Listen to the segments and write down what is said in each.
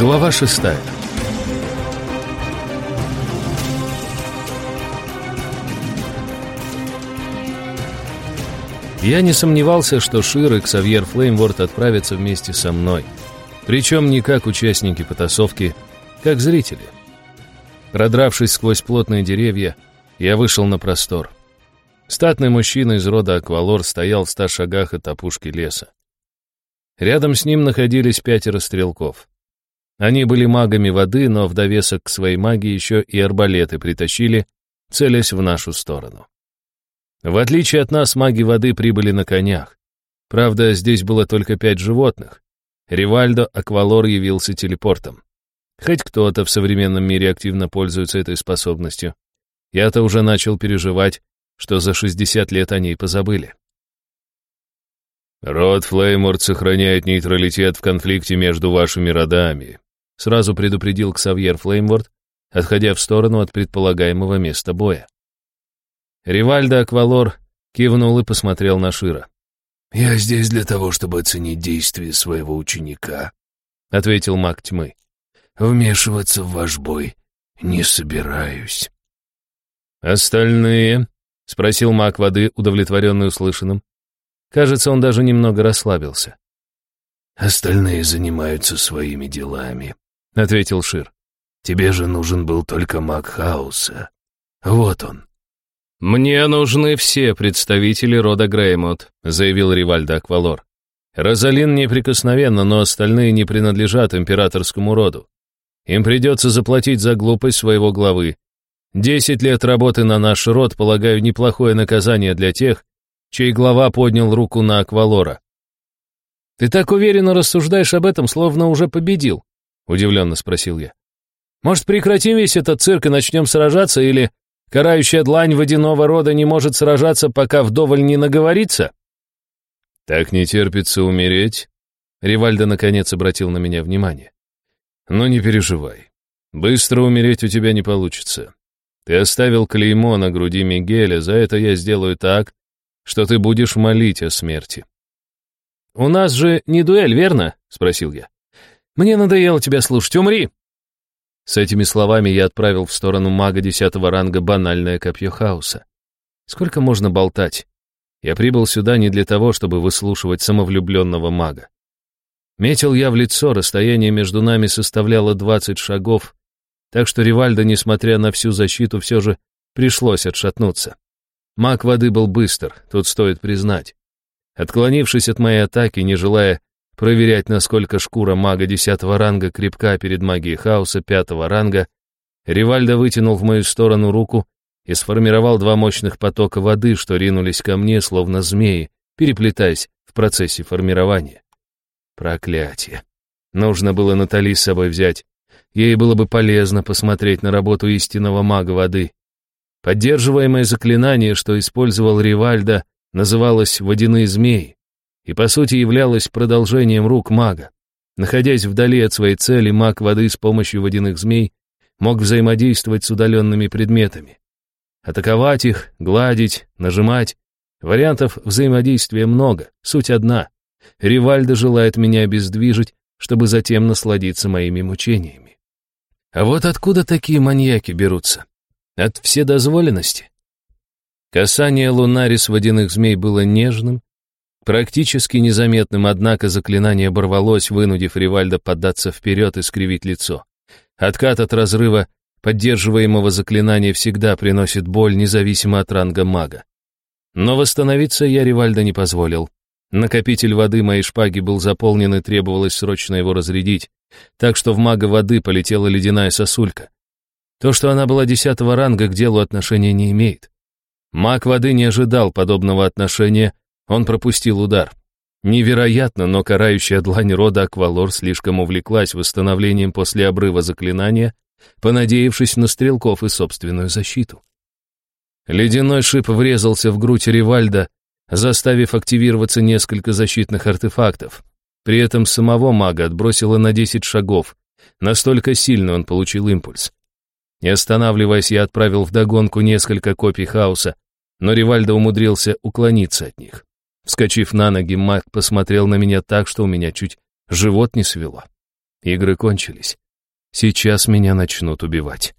Глава шестая. Я не сомневался, что Шир и Ксавьер Флеймворд отправятся вместе со мной. Причем не как участники потасовки, как зрители. Продравшись сквозь плотные деревья, я вышел на простор. Статный мужчина из рода Аквалор стоял в ста шагах от опушки леса. Рядом с ним находились пятеро стрелков. Они были магами воды, но в довесок к своей магии еще и арбалеты притащили, целясь в нашу сторону. В отличие от нас, маги воды прибыли на конях. Правда, здесь было только пять животных. Ривальдо Аквалор явился телепортом. Хоть кто-то в современном мире активно пользуется этой способностью. Я-то уже начал переживать, что за 60 лет о ней позабыли. «Род Флейморд сохраняет нейтралитет в конфликте между вашими родами», сразу предупредил Ксавьер Флеймворд, отходя в сторону от предполагаемого места боя. Ривальдо Аквалор кивнул и посмотрел на Шира. «Я здесь для того, чтобы оценить действия своего ученика», — ответил маг тьмы. «Вмешиваться в ваш бой не собираюсь». «Остальные?» — спросил маг воды, удовлетворенный услышанным. Кажется, он даже немного расслабился. «Остальные занимаются своими делами», — ответил Шир. «Тебе же нужен был только маг хаоса. Вот он». «Мне нужны все представители рода Греймот», — заявил Ривальдо Аквалор. «Розалин неприкосновенна, но остальные не принадлежат императорскому роду. Им придется заплатить за глупость своего главы. Десять лет работы на наш род, полагаю, неплохое наказание для тех, чей глава поднял руку на Аквалора». «Ты так уверенно рассуждаешь об этом, словно уже победил», — удивленно спросил я. «Может, прекратим весь этот цирк и начнем сражаться, или Карающая длань водяного рода не может сражаться, пока вдоволь не наговорится? Так не терпится умереть? Ривальдо наконец обратил на меня внимание. Но не переживай. Быстро умереть у тебя не получится. Ты оставил клеймо на груди Мигеля, за это я сделаю так, что ты будешь молить о смерти. «У нас же не дуэль, верно?» — спросил я. «Мне надоело тебя слушать, умри!» С этими словами я отправил в сторону мага десятого ранга банальное копье хаоса. Сколько можно болтать? Я прибыл сюда не для того, чтобы выслушивать самовлюбленного мага. Метил я в лицо, расстояние между нами составляло 20 шагов, так что Ривальдо, несмотря на всю защиту, все же пришлось отшатнуться. Маг воды был быстр, тут стоит признать. Отклонившись от моей атаки, не желая проверять, насколько шкура мага десятого ранга крепка перед магией хаоса пятого ранга, Ривальдо вытянул в мою сторону руку и сформировал два мощных потока воды, что ринулись ко мне, словно змеи, переплетаясь в процессе формирования. Проклятие. Нужно было Натали с собой взять. Ей было бы полезно посмотреть на работу истинного мага воды. Поддерживаемое заклинание, что использовал Ривальдо, называлось «водяные змеи» и, по сути, являлась продолжением рук мага. Находясь вдали от своей цели, маг воды с помощью водяных змей мог взаимодействовать с удаленными предметами. Атаковать их, гладить, нажимать. Вариантов взаимодействия много, суть одна. Ривальдо желает меня обездвижить, чтобы затем насладиться моими мучениями. А вот откуда такие маньяки берутся? От вседозволенности? Касание Лунарис водяных змей было нежным, Практически незаметным, однако, заклинание оборвалось, вынудив Ривальда поддаться вперед и скривить лицо. Откат от разрыва поддерживаемого заклинания всегда приносит боль, независимо от ранга мага. Но восстановиться я Ривальда не позволил. Накопитель воды моей шпаги был заполнен и требовалось срочно его разрядить, так что в мага воды полетела ледяная сосулька. То, что она была десятого ранга, к делу отношения не имеет. Маг воды не ожидал подобного отношения, он пропустил удар. Невероятно, но карающая длань рода Аквалор слишком увлеклась восстановлением после обрыва заклинания, понадеявшись на стрелков и собственную защиту. Ледяной шип врезался в грудь Ривальда, заставив активироваться несколько защитных артефактов. При этом самого мага отбросило на 10 шагов. Настолько сильно он получил импульс. Не останавливаясь, я отправил вдогонку несколько копий хаоса, но Ривальдо умудрился уклониться от них. Вскочив на ноги, маг посмотрел на меня так, что у меня чуть живот не свело. Игры кончились. Сейчас меня начнут убивать.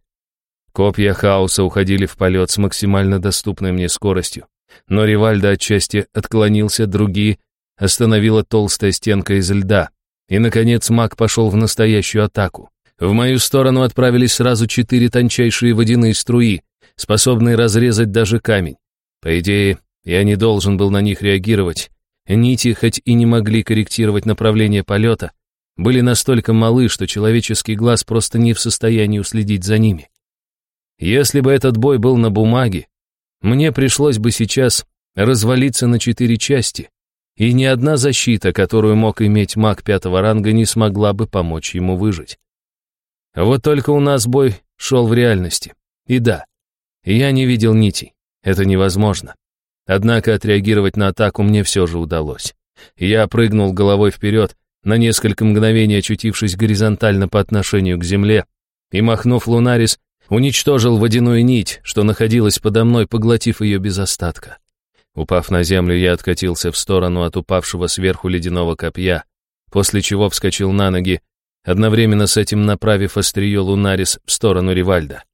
Копья хаоса уходили в полет с максимально доступной мне скоростью, но Ривальдо отчасти отклонился, другие остановила толстая стенка из льда, и, наконец, маг пошел в настоящую атаку. В мою сторону отправились сразу четыре тончайшие водяные струи, способные разрезать даже камень. По идее, я не должен был на них реагировать. Нити, хоть и не могли корректировать направление полета, были настолько малы, что человеческий глаз просто не в состоянии уследить за ними. Если бы этот бой был на бумаге, мне пришлось бы сейчас развалиться на четыре части, и ни одна защита, которую мог иметь маг пятого ранга, не смогла бы помочь ему выжить. Вот только у нас бой шел в реальности. И да, я не видел нитей. Это невозможно. Однако отреагировать на атаку мне все же удалось. Я прыгнул головой вперед, на несколько мгновений очутившись горизонтально по отношению к земле, и, махнув Лунарис, уничтожил водяную нить, что находилась подо мной, поглотив ее без остатка. Упав на землю, я откатился в сторону от упавшего сверху ледяного копья, после чего вскочил на ноги, одновременно с этим направив острие Лунарис в сторону Ривальда.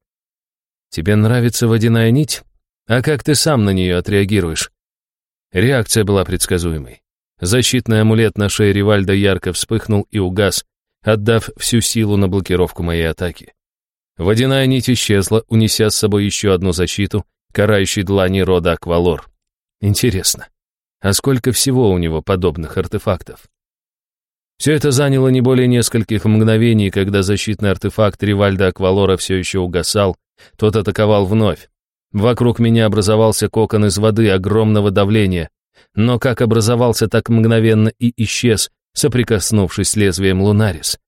«Тебе нравится водяная нить? А как ты сам на нее отреагируешь?» Реакция была предсказуемой. Защитный амулет на шее Ривальда ярко вспыхнул и угас, отдав всю силу на блокировку моей атаки. Водяная нить исчезла, унеся с собой еще одну защиту, карающей длани рода Аквалор. Интересно, а сколько всего у него подобных артефактов? Все это заняло не более нескольких мгновений, когда защитный артефакт Ривальда Аквалора все еще угасал, тот атаковал вновь. Вокруг меня образовался кокон из воды огромного давления, но как образовался, так мгновенно и исчез, соприкоснувшись с лезвием Лунарис.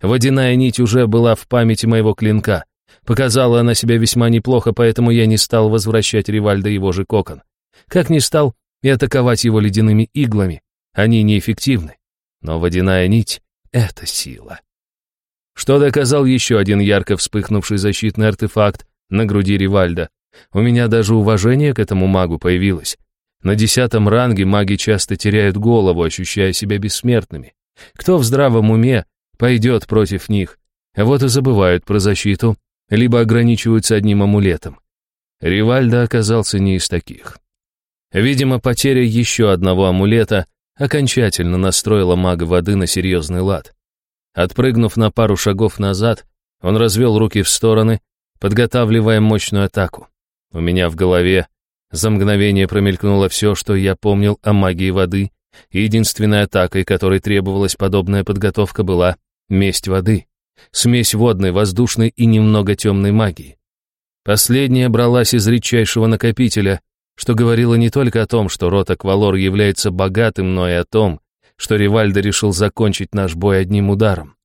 Водяная нить уже была в памяти моего клинка. Показала она себя весьма неплохо, поэтому я не стал возвращать Ривальда его же кокон. Как не стал и атаковать его ледяными иглами. Они неэффективны. Но водяная нить — это сила. Что доказал еще один ярко вспыхнувший защитный артефакт на груди Ривальда. У меня даже уважение к этому магу появилось. На десятом ранге маги часто теряют голову, ощущая себя бессмертными. Кто в здравом уме пойдет против них. Вот и забывают про защиту, либо ограничиваются одним амулетом. Ривальда оказался не из таких. Видимо, потеря еще одного амулета окончательно настроила мага воды на серьезный лад. Отпрыгнув на пару шагов назад, он развел руки в стороны, подготавливая мощную атаку. У меня в голове за мгновение промелькнуло все, что я помнил о магии воды, и единственной атакой, которой требовалась подобная подготовка, была Месть воды. Смесь водной, воздушной и немного темной магии. Последняя бралась из редчайшего накопителя, что говорило не только о том, что род Аквалор является богатым, но и о том, что Ривальдо решил закончить наш бой одним ударом.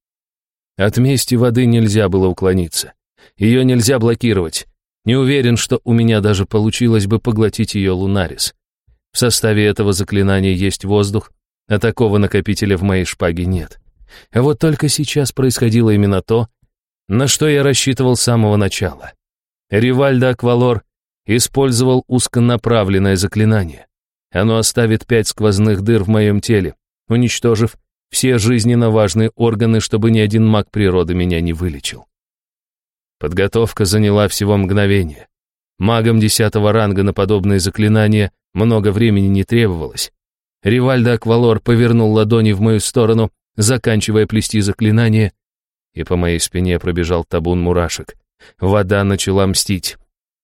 От мести воды нельзя было уклониться. Ее нельзя блокировать. Не уверен, что у меня даже получилось бы поглотить ее Лунарис. В составе этого заклинания есть воздух, а такого накопителя в моей шпаге нет. А вот только сейчас происходило именно то, на что я рассчитывал с самого начала. Ривальдо Аквалор использовал узконаправленное заклинание. Оно оставит пять сквозных дыр в моем теле, уничтожив все жизненно важные органы, чтобы ни один маг природы меня не вылечил. Подготовка заняла всего мгновение. Магам десятого ранга на подобные заклинания много времени не требовалось. Ривальдо Аквалор повернул ладони в мою сторону, заканчивая плести заклинание, и по моей спине пробежал табун мурашек. Вода начала мстить.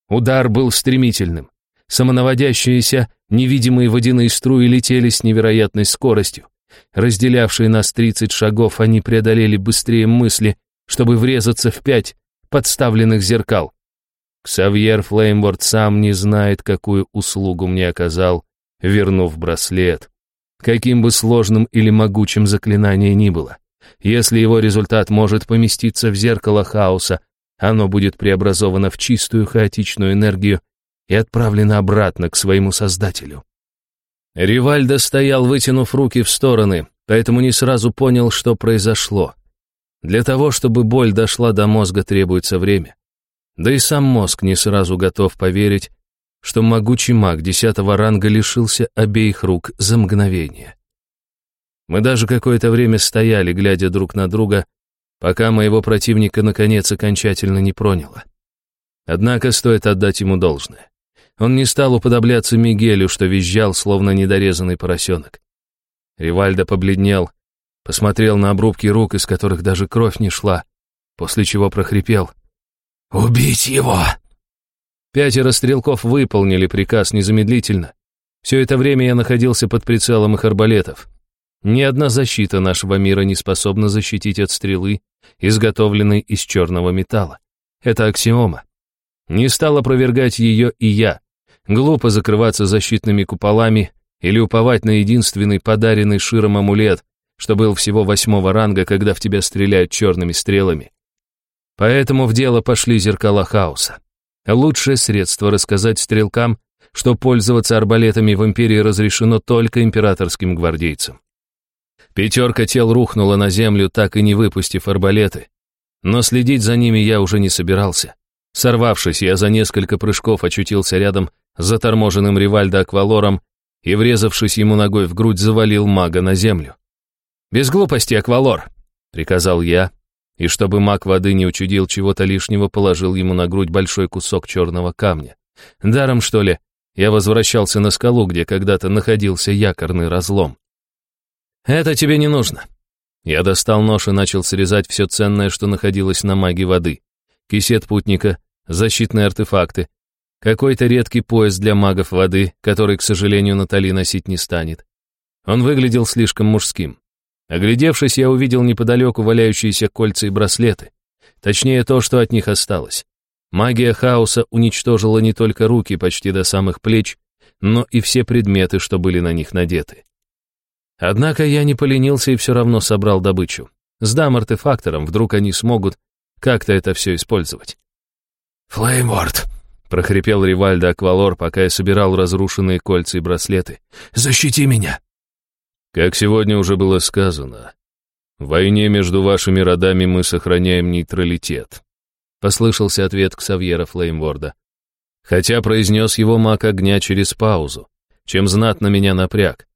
Удар был стремительным. Самонаводящиеся, невидимые водяные струи летели с невероятной скоростью. Разделявшие нас тридцать шагов, они преодолели быстрее мысли, чтобы врезаться в пять подставленных зеркал. Ксавьер Флеймворд сам не знает, какую услугу мне оказал, вернув браслет каким бы сложным или могучим заклинание ни было. Если его результат может поместиться в зеркало хаоса, оно будет преобразовано в чистую хаотичную энергию и отправлено обратно к своему создателю. Ривальдо стоял, вытянув руки в стороны, поэтому не сразу понял, что произошло. Для того, чтобы боль дошла до мозга, требуется время. Да и сам мозг не сразу готов поверить, что могучий маг десятого ранга лишился обеих рук за мгновение. Мы даже какое-то время стояли, глядя друг на друга, пока моего противника наконец окончательно не проняло. Однако стоит отдать ему должное. Он не стал уподобляться Мигелю, что визжал, словно недорезанный поросенок. Ривальдо побледнел, посмотрел на обрубки рук, из которых даже кровь не шла, после чего прохрипел. «Убить его!» Пятеро стрелков выполнили приказ незамедлительно. Все это время я находился под прицелом их арбалетов. Ни одна защита нашего мира не способна защитить от стрелы, изготовленной из черного металла. Это аксиома. Не стал опровергать ее и я. Глупо закрываться защитными куполами или уповать на единственный подаренный Широм амулет, что был всего восьмого ранга, когда в тебя стреляют черными стрелами. Поэтому в дело пошли зеркала хаоса. Лучшее средство рассказать стрелкам, что пользоваться арбалетами в Империи разрешено только императорским гвардейцам. Пятерка тел рухнула на землю, так и не выпустив арбалеты. Но следить за ними я уже не собирался. Сорвавшись, я за несколько прыжков очутился рядом с заторможенным Ривальдо Аквалором и, врезавшись ему ногой в грудь, завалил мага на землю. «Без глупости, Аквалор!» — приказал я, и чтобы маг воды не учудил чего-то лишнего, положил ему на грудь большой кусок черного камня. Даром, что ли, я возвращался на скалу, где когда-то находился якорный разлом. «Это тебе не нужно». Я достал нож и начал срезать все ценное, что находилось на маге воды. Кисет путника, защитные артефакты, какой-то редкий пояс для магов воды, который, к сожалению, Натали носить не станет. Он выглядел слишком мужским. Оглядевшись, я увидел неподалеку валяющиеся кольца и браслеты. Точнее, то, что от них осталось. Магия хаоса уничтожила не только руки почти до самых плеч, но и все предметы, что были на них надеты. Однако я не поленился и все равно собрал добычу. Сдам артефакторам, вдруг они смогут как-то это все использовать. «Флеймворд!» — прохрипел Ривальдо Аквалор, пока я собирал разрушенные кольца и браслеты. «Защити меня!» Как сегодня уже было сказано, в войне между вашими родами мы сохраняем нейтралитет. Послышался ответ к Савьера Флеймворда. Хотя произнес его маг огня через паузу, чем знатно меня напряг.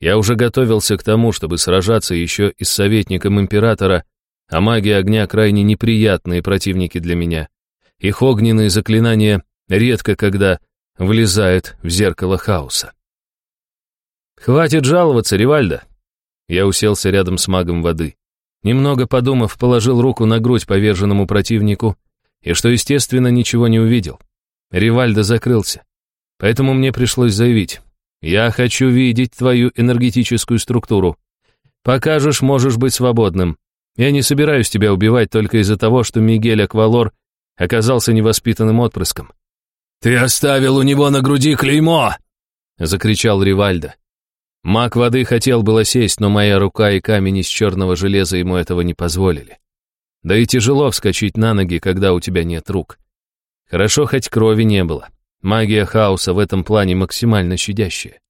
Я уже готовился к тому, чтобы сражаться еще и с советником императора, а маги огня крайне неприятные противники для меня. Их огненные заклинания редко когда влезают в зеркало хаоса. «Хватит жаловаться, Ривальда!» Я уселся рядом с магом воды. Немного подумав, положил руку на грудь поверженному противнику и, что естественно, ничего не увидел. Ривальда закрылся. Поэтому мне пришлось заявить. «Я хочу видеть твою энергетическую структуру. Покажешь, можешь быть свободным. Я не собираюсь тебя убивать только из-за того, что Мигель Аквалор оказался невоспитанным отпрыском». «Ты оставил у него на груди клеймо!» — закричал Ривальда. Маг воды хотел было сесть, но моя рука и камень из черного железа ему этого не позволили. Да и тяжело вскочить на ноги, когда у тебя нет рук. Хорошо, хоть крови не было. Магия хаоса в этом плане максимально щадящая.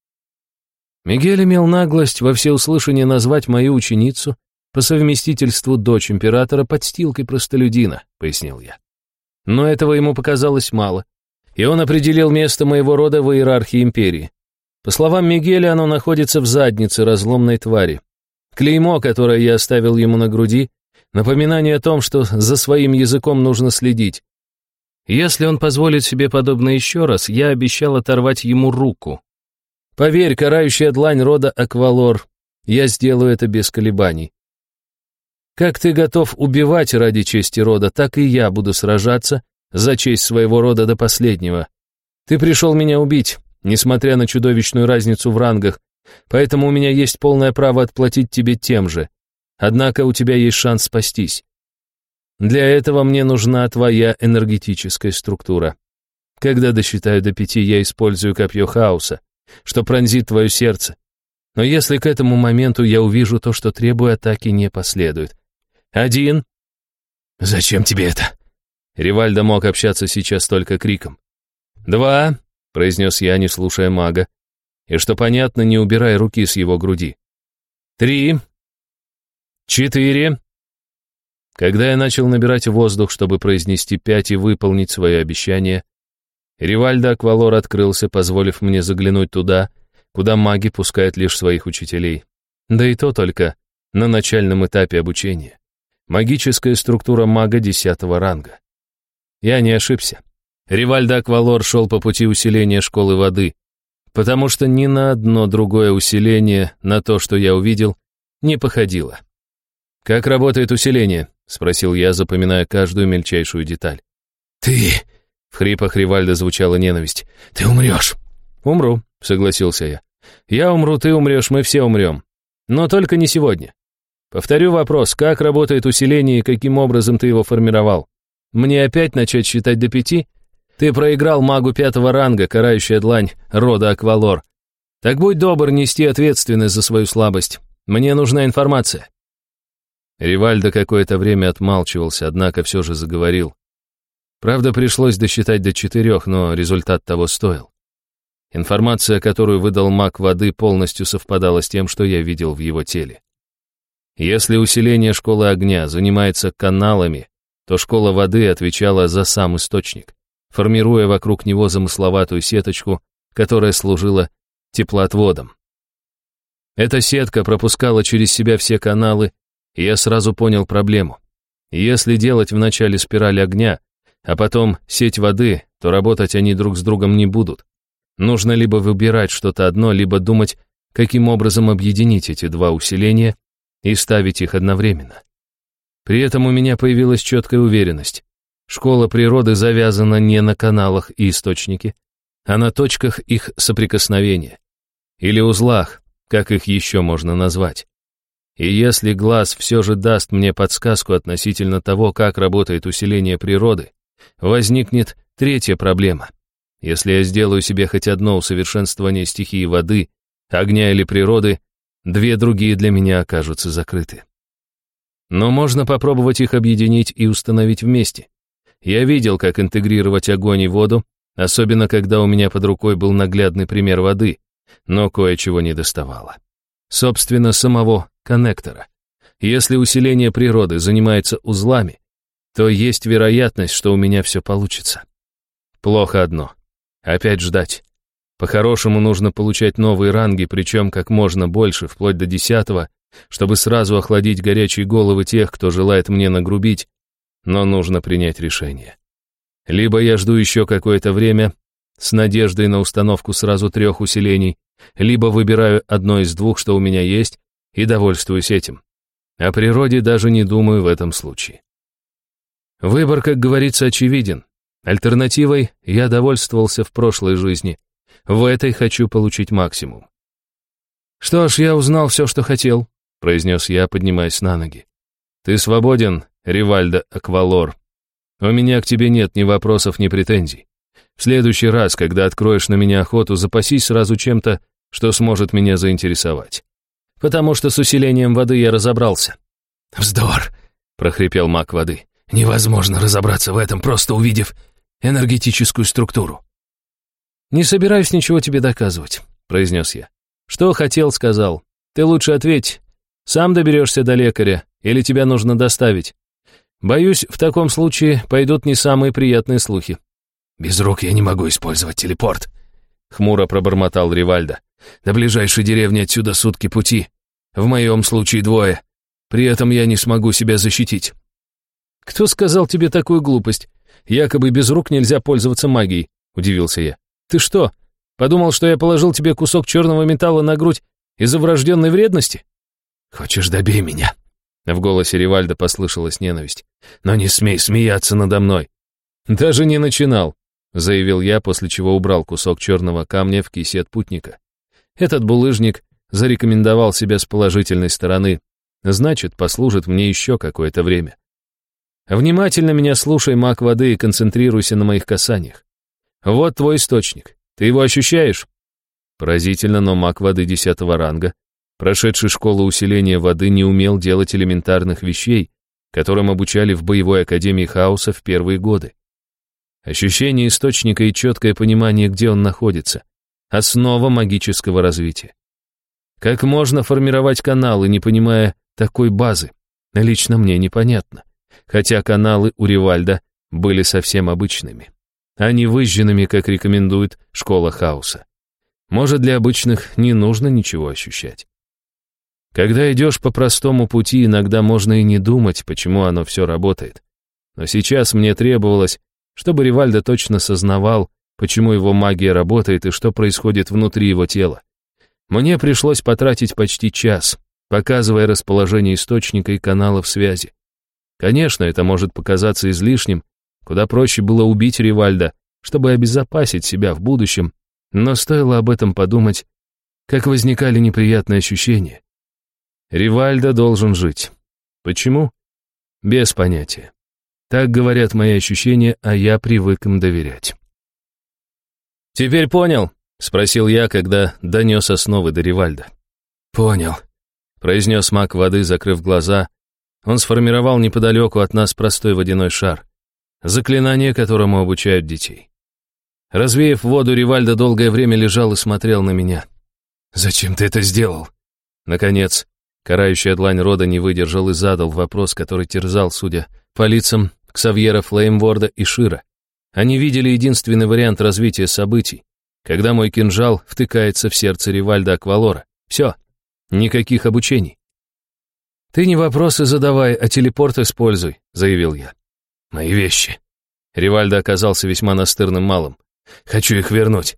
Мигель имел наглость во всеуслышание назвать мою ученицу по совместительству дочь императора подстилкой простолюдина, пояснил я. Но этого ему показалось мало, и он определил место моего рода в иерархии империи. По словам Мигеля, оно находится в заднице разломной твари. Клеймо, которое я оставил ему на груди, напоминание о том, что за своим языком нужно следить. Если он позволит себе подобное еще раз, я обещал оторвать ему руку. Поверь, карающая длань рода Аквалор, я сделаю это без колебаний. Как ты готов убивать ради чести рода, так и я буду сражаться за честь своего рода до последнего. Ты пришел меня убить, несмотря на чудовищную разницу в рангах, поэтому у меня есть полное право отплатить тебе тем же. Однако у тебя есть шанс спастись. Для этого мне нужна твоя энергетическая структура. Когда досчитаю до пяти, я использую копье хаоса, что пронзит твое сердце. Но если к этому моменту я увижу то, что требую, атаки не последует. Один. Зачем тебе это? Ривальдо мог общаться сейчас только криком. Два произнес я, не слушая мага, и, что понятно, не убирая руки с его груди. «Три! Четыре!» Когда я начал набирать воздух, чтобы произнести пять и выполнить свое обещание, Ривальдо Аквалор открылся, позволив мне заглянуть туда, куда маги пускают лишь своих учителей. Да и то только на начальном этапе обучения. Магическая структура мага десятого ранга. Я не ошибся. Ривальдо Аквалор шел по пути усиления школы воды, потому что ни на одно другое усиление, на то, что я увидел, не походило. «Как работает усиление?» — спросил я, запоминая каждую мельчайшую деталь. «Ты...» — в хрипах Ривальда звучала ненависть. «Ты умрешь!» «Умру», — согласился я. «Я умру, ты умрешь, мы все умрем. Но только не сегодня. Повторю вопрос, как работает усиление и каким образом ты его формировал? Мне опять начать считать до пяти? Ты проиграл магу пятого ранга, карающая длань рода Аквалор. Так будь добр нести ответственность за свою слабость. Мне нужна информация». Ривальдо какое-то время отмалчивался, однако все же заговорил. Правда, пришлось досчитать до четырех, но результат того стоил. Информация, которую выдал маг воды, полностью совпадала с тем, что я видел в его теле. Если усиление школы огня занимается каналами, то школа воды отвечала за сам источник, формируя вокруг него замысловатую сеточку, которая служила теплоотводом. Эта сетка пропускала через себя все каналы, и я сразу понял проблему. Если делать вначале спираль огня, а потом сеть воды, то работать они друг с другом не будут. Нужно либо выбирать что-то одно, либо думать, каким образом объединить эти два усиления и ставить их одновременно. При этом у меня появилась четкая уверенность. Школа природы завязана не на каналах и источнике, а на точках их соприкосновения. Или узлах, как их еще можно назвать. И если глаз все же даст мне подсказку относительно того, как работает усиление природы, возникнет третья проблема. Если я сделаю себе хоть одно усовершенствование стихии воды, огня или природы, две другие для меня окажутся закрыты. Но можно попробовать их объединить и установить вместе. Я видел, как интегрировать огонь и воду, особенно когда у меня под рукой был наглядный пример воды, но кое-чего не доставало. Собственно, самого коннектора. Если усиление природы занимается узлами, то есть вероятность, что у меня все получится. Плохо одно. Опять ждать. По-хорошему нужно получать новые ранги, причем как можно больше, вплоть до десятого, чтобы сразу охладить горячие головы тех, кто желает мне нагрубить, но нужно принять решение. Либо я жду еще какое-то время, с надеждой на установку сразу трех усилений, либо выбираю одно из двух, что у меня есть, и довольствуюсь этим. О природе даже не думаю в этом случае. Выбор, как говорится, очевиден. Альтернативой я довольствовался в прошлой жизни. В этой хочу получить максимум. «Что ж, я узнал все, что хотел», — произнес я, поднимаясь на ноги. «Ты свободен, Ривальдо Аквалор. У меня к тебе нет ни вопросов, ни претензий. В следующий раз, когда откроешь на меня охоту, запасись сразу чем-то, что сможет меня заинтересовать. Потому что с усилением воды я разобрался». «Вздор!» — прохрипел маг воды. «Невозможно разобраться в этом, просто увидев энергетическую структуру». «Не собираюсь ничего тебе доказывать», — произнес я. «Что хотел, сказал. Ты лучше ответь. Сам доберешься до лекаря, или тебя нужно доставить? Боюсь, в таком случае пойдут не самые приятные слухи». «Без рук я не могу использовать телепорт», — хмуро пробормотал Ривальдо. «До ближайшей деревни отсюда сутки пути. В моем случае двое. При этом я не смогу себя защитить». «Кто сказал тебе такую глупость? Якобы без рук нельзя пользоваться магией», — удивился я. «Ты что, подумал, что я положил тебе кусок черного металла на грудь из-за врожденной вредности?» «Хочешь, добей меня?» В голосе Ривальда послышалась ненависть. «Но не смей смеяться надо мной». «Даже не начинал», — заявил я, после чего убрал кусок черного камня в кисет путника. Этот булыжник зарекомендовал себя с положительной стороны, значит, послужит мне еще какое-то время. Внимательно меня слушай, маг воды, и концентрируйся на моих касаниях. Вот твой источник. Ты его ощущаешь? Поразительно, но маг воды десятого ранга, прошедший школу усиления воды, не умел делать элементарных вещей, которым обучали в боевой академии хаоса в первые годы. Ощущение источника и четкое понимание, где он находится. Основа магического развития. Как можно формировать каналы, не понимая такой базы? Лично мне непонятно хотя каналы у Ривальда были совсем обычными, а не выжженными, как рекомендует школа хаоса. Может, для обычных не нужно ничего ощущать. Когда идешь по простому пути, иногда можно и не думать, почему оно все работает. Но сейчас мне требовалось, чтобы Ривальдо точно сознавал, почему его магия работает и что происходит внутри его тела. Мне пришлось потратить почти час, показывая расположение источника и каналов связи. Конечно, это может показаться излишним, куда проще было убить Ривальда, чтобы обезопасить себя в будущем, но стоило об этом подумать, как возникали неприятные ощущения. Ривальдо должен жить. Почему? Без понятия. Так говорят мои ощущения, а я привык им доверять. «Теперь понял?» — спросил я, когда донес основы до Ривальда. «Понял», — произнес маг воды, закрыв глаза. Он сформировал неподалеку от нас простой водяной шар, заклинание которому обучают детей. Развеяв воду, Ривальдо долгое время лежал и смотрел на меня. «Зачем ты это сделал?» Наконец, карающая длань рода не выдержал и задал вопрос, который терзал, судя по лицам Ксавьера Флеймворда и Шира. Они видели единственный вариант развития событий, когда мой кинжал втыкается в сердце Ривальда Аквалора. Все, никаких обучений. «Ты не вопросы задавай, а телепорт используй», — заявил я. «Мои вещи». Ривальдо оказался весьма настырным малым. «Хочу их вернуть».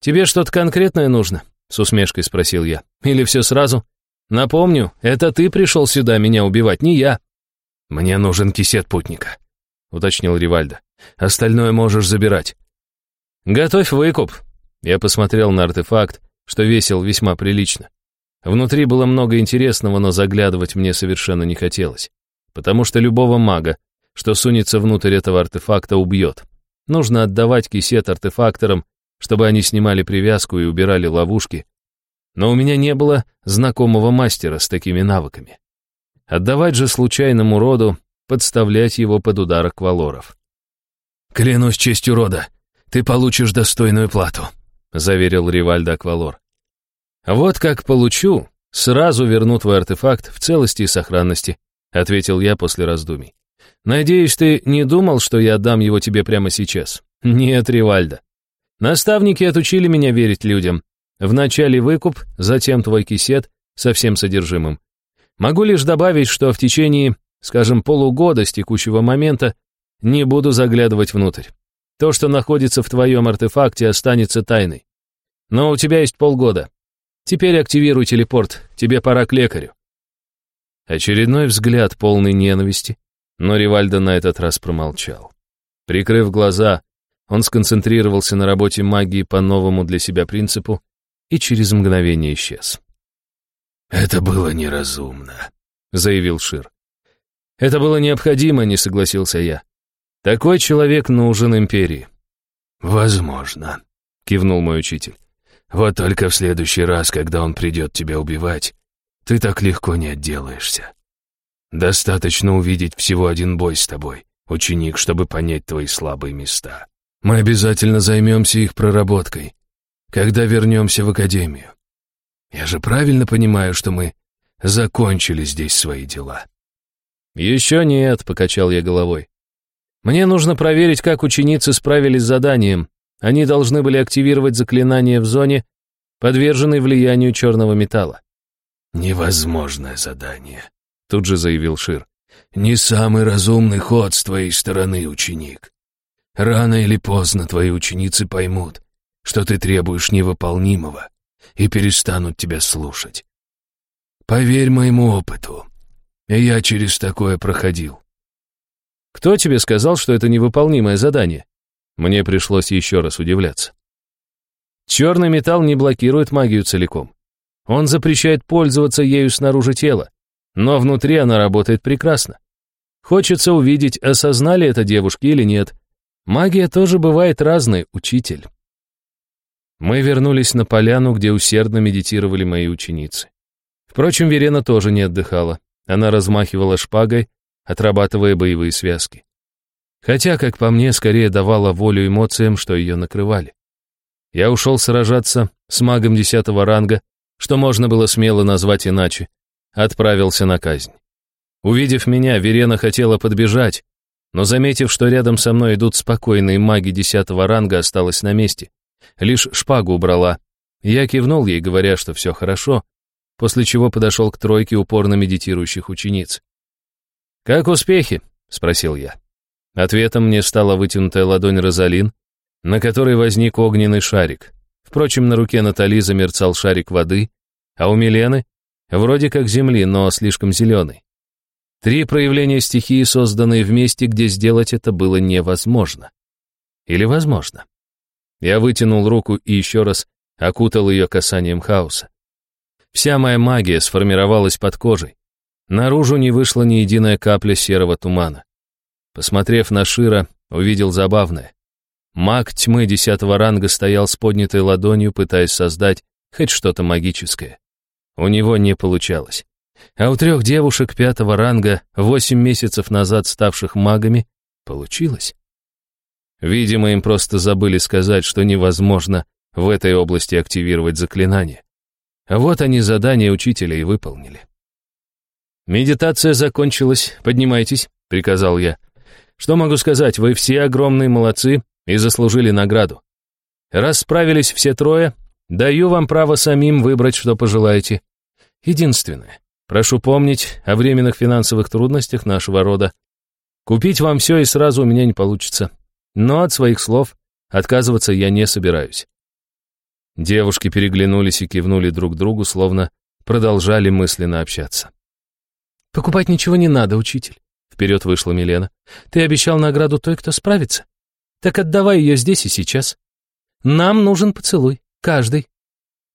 «Тебе что-то конкретное нужно?» — с усмешкой спросил я. «Или все сразу? Напомню, это ты пришел сюда меня убивать, не я». «Мне нужен кисет путника», — уточнил Ривальдо. «Остальное можешь забирать». «Готовь выкуп». Я посмотрел на артефакт, что весил весьма прилично. Внутри было много интересного, но заглядывать мне совершенно не хотелось. Потому что любого мага, что сунется внутрь этого артефакта, убьет. Нужно отдавать кисет артефакторам, чтобы они снимали привязку и убирали ловушки. Но у меня не было знакомого мастера с такими навыками. Отдавать же случайному роду, подставлять его под удар аквалоров. «Клянусь честью рода, ты получишь достойную плату», — заверил Ривальдо Аквалор. «Вот как получу, сразу верну твой артефакт в целости и сохранности», — ответил я после раздумий. «Надеюсь, ты не думал, что я отдам его тебе прямо сейчас?» «Нет, Ривальдо. Наставники отучили меня верить людям. Вначале выкуп, затем твой кисет со всем содержимым. Могу лишь добавить, что в течение, скажем, полугода с текущего момента не буду заглядывать внутрь. То, что находится в твоем артефакте, останется тайной. Но у тебя есть полгода. Теперь активируй телепорт, тебе пора к лекарю. Очередной взгляд полный ненависти, но Ривальдо на этот раз промолчал. Прикрыв глаза, он сконцентрировался на работе магии по новому для себя принципу и через мгновение исчез. «Это было неразумно», — заявил Шир. «Это было необходимо», — не согласился я. «Такой человек нужен империи». «Возможно», — кивнул мой учитель. «Вот только в следующий раз, когда он придет тебя убивать, ты так легко не отделаешься. Достаточно увидеть всего один бой с тобой, ученик, чтобы понять твои слабые места. Мы обязательно займемся их проработкой, когда вернемся в академию. Я же правильно понимаю, что мы закончили здесь свои дела?» «Еще нет», — покачал я головой. «Мне нужно проверить, как ученицы справились с заданием. Они должны были активировать заклинание в зоне, подверженной влиянию черного металла». «Невозможное задание», — тут же заявил Шир. «Не самый разумный ход с твоей стороны, ученик. Рано или поздно твои ученицы поймут, что ты требуешь невыполнимого, и перестанут тебя слушать. Поверь моему опыту, я через такое проходил. Кто тебе сказал, что это невыполнимое задание? Мне пришлось еще раз удивляться. Черный металл не блокирует магию целиком. Он запрещает пользоваться ею снаружи тела, но внутри она работает прекрасно. Хочется увидеть, осознали это девушки или нет. Магия тоже бывает разной, учитель. Мы вернулись на поляну, где усердно медитировали мои ученицы. Впрочем, Верена тоже не отдыхала. Она размахивала шпагой, отрабатывая боевые связки. Хотя, как по мне, скорее давала волю эмоциям, что ее накрывали. Я ушел сражаться с магом десятого ранга, что можно было смело назвать иначе, отправился на казнь. Увидев меня, Верена хотела подбежать, но, заметив, что рядом со мной идут спокойные маги десятого ранга, осталась на месте. Лишь шпагу убрала. Я кивнул ей, говоря, что все хорошо. после чего подошел к тройке упорно медитирующих учениц. «Как успехи?» — спросил я. Ответом мне стала вытянутая ладонь Розалин, на которой возник огненный шарик. Впрочем, на руке Натали замерцал шарик воды, а у Милены вроде как земли, но слишком зеленый. Три проявления стихии, созданные вместе, где сделать это было невозможно. Или возможно. Я вытянул руку и еще раз окутал ее касанием хаоса. Вся моя магия сформировалась под кожей. Наружу не вышла ни единая капля серого тумана. Посмотрев на Шира, увидел забавное. Маг тьмы десятого ранга стоял с поднятой ладонью, пытаясь создать хоть что-то магическое. У него не получалось. А у трех девушек пятого ранга, восемь месяцев назад ставших магами, получилось. Видимо, им просто забыли сказать, что невозможно в этой области активировать заклинание. Вот они задание учителя и выполнили. «Медитация закончилась, поднимайтесь», — приказал я. «Что могу сказать, вы все огромные молодцы и заслужили награду. Раз справились все трое, даю вам право самим выбрать, что пожелаете. Единственное, прошу помнить о временных финансовых трудностях нашего рода. Купить вам все и сразу у меня не получится. Но от своих слов отказываться я не собираюсь. Девушки переглянулись и кивнули друг другу, словно продолжали мысленно общаться. «Покупать ничего не надо, учитель», — вперед вышла Милена. «Ты обещал награду той, кто справится. Так отдавай ее здесь и сейчас. Нам нужен поцелуй, каждый.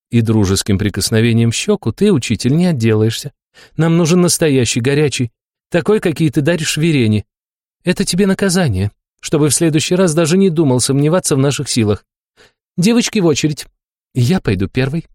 И дружеским прикосновением щеку ты, учитель, не отделаешься. Нам нужен настоящий, горячий, такой, какие ты даришь Верене. Это тебе наказание чтобы в следующий раз даже не думал сомневаться в наших силах. Девочки в очередь. Я пойду первой.